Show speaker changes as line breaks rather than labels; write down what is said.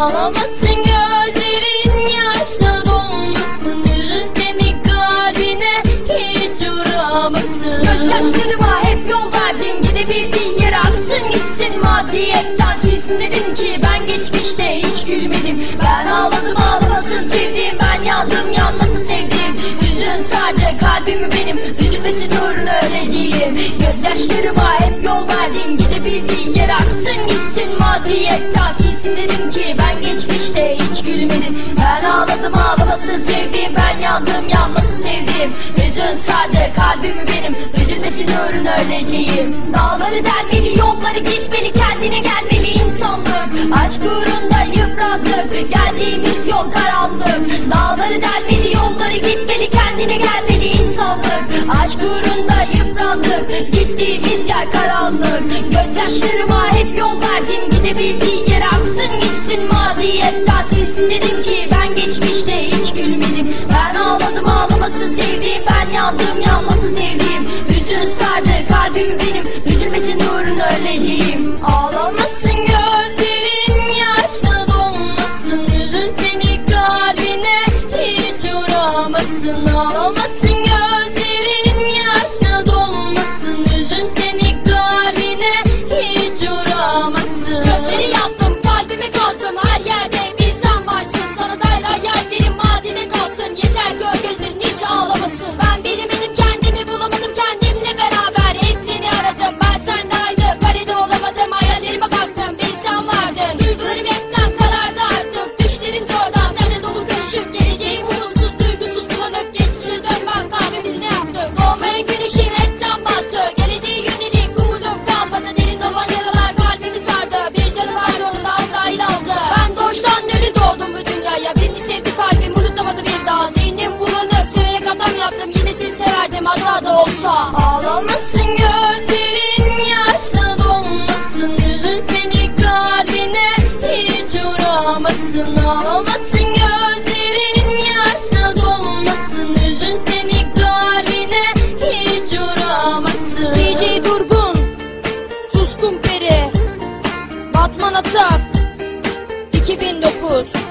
Ağlamasın gözlerin yaşla dolmasın. Yüzün seni kalbine hiç uğramasın. Gözyaşlarıma hep yol verdin Gidebildiğin yere aksın gitsin. Maziyetten silsin dedim ki Ben geçmişte hiç gülmedim. Ben ağladım ağlamasın sevdim Ben yandım yanmasın sevdim Yüzün sadece kalbimi benim Üzülmesin uğruna öleceğim. Gözyaşlarıma hep yol verdin Gidebildiğin yere aksın gitsin. Maziyetten yandım yanmasın sevdim. Yüzün sadece kalbimi benim. Üzülmesin uğruna öleceğim. Dağları delmeli yolları gitmeli Kendine gelmeli insanlık. Aşk uğrunda yıprattık Geldiğimiz yol karanlık. Dağları delmeli yolları gitmeli Kendine gelmeli insanlık. Aşk uğrunda yıprandık Gittiğimiz yer karanlık. Gözyaşlarıma hep yol verdin Gidebildiğin kalbim benim Üzülmesin uğruna öleceğim. Ağlamasın gözlerin yaşla dolmasın. Yüzün seni kalbine hiç uğramasın. Ağlamasın gözlerin yaşla dolmasın. Yüzün seni kalbine hiç uğramasın.
Gözleri yattım kalbime kastım her yerde Ben doğuştan dönü doğdum bu dünyaya. Sevdi kalbim unutamadı bir daha Zihnim bulanık. Severek adam yaptım Yine seni severdim olsa. Ağlamasın gözlerin yaşla dolmasın. Üzülse bir kalbine hiç uğramasın.
Ağlamasın gözlerin Atman Atak 2009